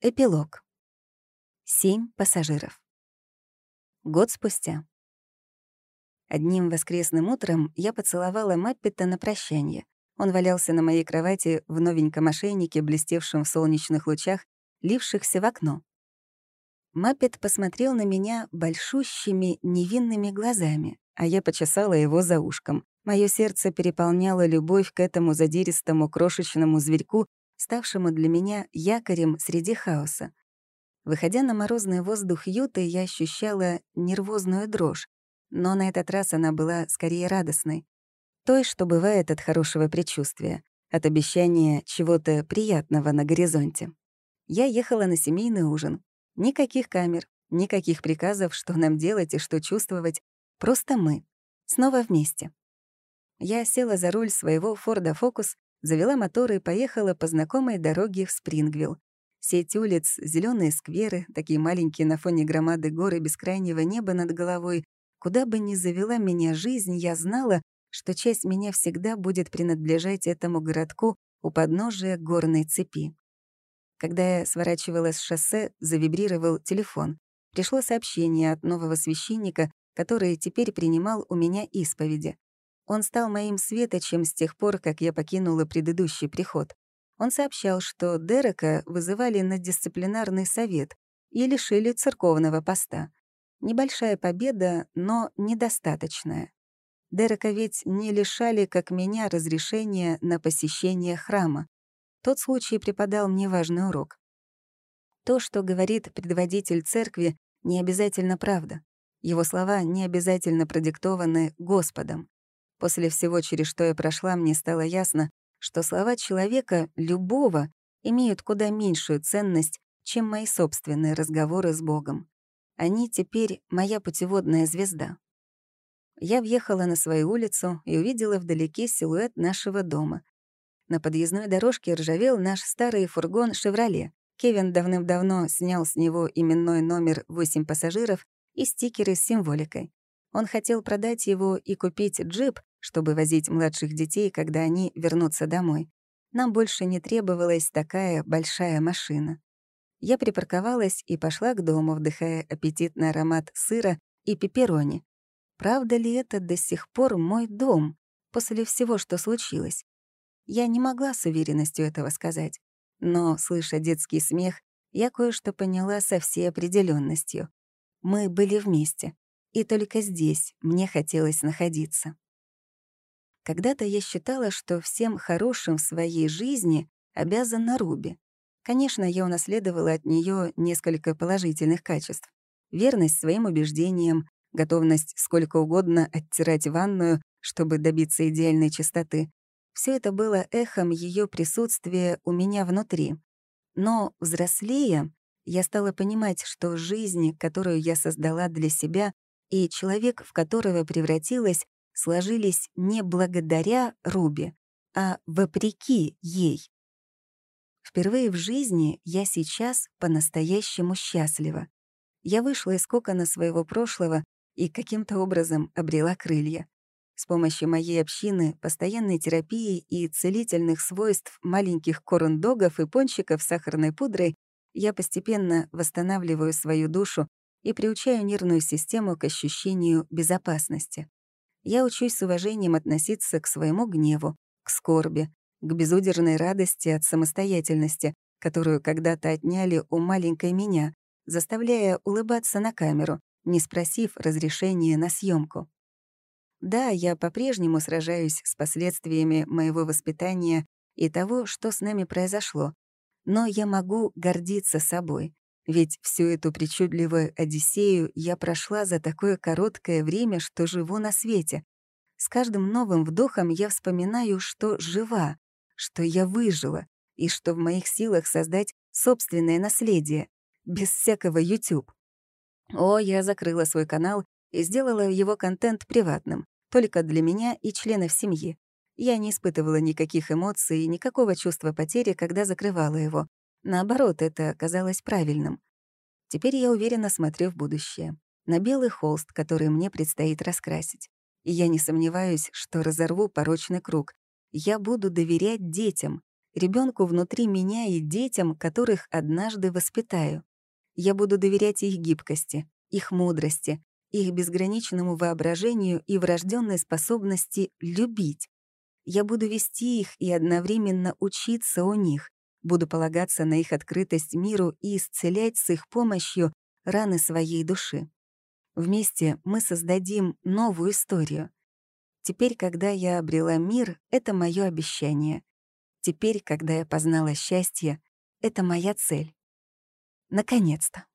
Эпилог. Семь пассажиров. Год спустя. Одним воскресным утром я поцеловала Маппета на прощание. Он валялся на моей кровати в новеньком ошейнике, блестевшем в солнечных лучах, лившихся в окно. Маппет посмотрел на меня большущими невинными глазами, а я почесала его за ушком. Моё сердце переполняло любовь к этому задиристому крошечному зверьку, ставшему для меня якорем среди хаоса. Выходя на морозный воздух юты, я ощущала нервозную дрожь, но на этот раз она была скорее радостной. Той, что бывает от хорошего предчувствия, от обещания чего-то приятного на горизонте. Я ехала на семейный ужин. Никаких камер, никаких приказов, что нам делать и что чувствовать. Просто мы. Снова вместе. Я села за руль своего Форда Фокус Завела мотор и поехала по знакомой дороге в Спрингвилл. Сеть улиц, зеленые скверы, такие маленькие на фоне громады горы бескрайнего неба над головой. Куда бы ни завела меня жизнь, я знала, что часть меня всегда будет принадлежать этому городку у подножия горной цепи. Когда я сворачивала с шоссе, завибрировал телефон. Пришло сообщение от нового священника, который теперь принимал у меня исповеди. Он стал моим светочем с тех пор, как я покинула предыдущий приход. Он сообщал, что Дерека вызывали на дисциплинарный совет и лишили церковного поста. Небольшая победа, но недостаточная. Дерека ведь не лишали, как меня, разрешения на посещение храма. Тот случай преподал мне важный урок. То, что говорит предводитель церкви, не обязательно правда. Его слова не обязательно продиктованы Господом. После всего, через что я прошла, мне стало ясно, что слова человека, любого, имеют куда меньшую ценность, чем мои собственные разговоры с Богом. Они теперь моя путеводная звезда. Я въехала на свою улицу и увидела вдалеке силуэт нашего дома. На подъездной дорожке ржавел наш старый фургон «Шевроле». Кевин давным-давно снял с него именной номер «8 пассажиров» и стикеры с символикой. Он хотел продать его и купить джип, чтобы возить младших детей, когда они вернутся домой. Нам больше не требовалась такая большая машина. Я припарковалась и пошла к дому, вдыхая аппетитный аромат сыра и пепперони. Правда ли это до сих пор мой дом, после всего, что случилось? Я не могла с уверенностью этого сказать. Но, слыша детский смех, я кое-что поняла со всей определенностью. Мы были вместе, и только здесь мне хотелось находиться. Когда-то я считала, что всем хорошим в своей жизни обязана Руби. Конечно, я унаследовала от нее несколько положительных качеств. Верность своим убеждениям, готовность сколько угодно оттирать ванную, чтобы добиться идеальной чистоты. Все это было эхом ее присутствия у меня внутри. Но, взрослея, я стала понимать, что жизнь, которую я создала для себя, и человек, в которого превратилась, сложились не благодаря Руби, а вопреки ей. Впервые в жизни я сейчас по-настоящему счастлива. Я вышла из кокона своего прошлого и каким-то образом обрела крылья. С помощью моей общины, постоянной терапии и целительных свойств маленьких корн-догов и пончиков с сахарной пудрой я постепенно восстанавливаю свою душу и приучаю нервную систему к ощущению безопасности я учусь с уважением относиться к своему гневу, к скорби, к безудержной радости от самостоятельности, которую когда-то отняли у маленькой меня, заставляя улыбаться на камеру, не спросив разрешения на съемку. Да, я по-прежнему сражаюсь с последствиями моего воспитания и того, что с нами произошло, но я могу гордиться собой, ведь всю эту причудливую Одиссею я прошла за такое короткое время, что живу на свете. С каждым новым вдохом я вспоминаю, что жива, что я выжила, и что в моих силах создать собственное наследие, без всякого YouTube. О, я закрыла свой канал и сделала его контент приватным, только для меня и членов семьи. Я не испытывала никаких эмоций и никакого чувства потери, когда закрывала его. Наоборот, это казалось правильным. Теперь я уверенно смотрю в будущее, на белый холст, который мне предстоит раскрасить. И я не сомневаюсь, что разорву порочный круг. Я буду доверять детям, ребенку внутри меня и детям, которых однажды воспитаю. Я буду доверять их гибкости, их мудрости, их безграничному воображению и врожденной способности любить. Я буду вести их и одновременно учиться у них, буду полагаться на их открытость миру и исцелять с их помощью раны своей души. Вместе мы создадим новую историю. Теперь, когда я обрела мир, это мое обещание. Теперь, когда я познала счастье, это моя цель. Наконец-то.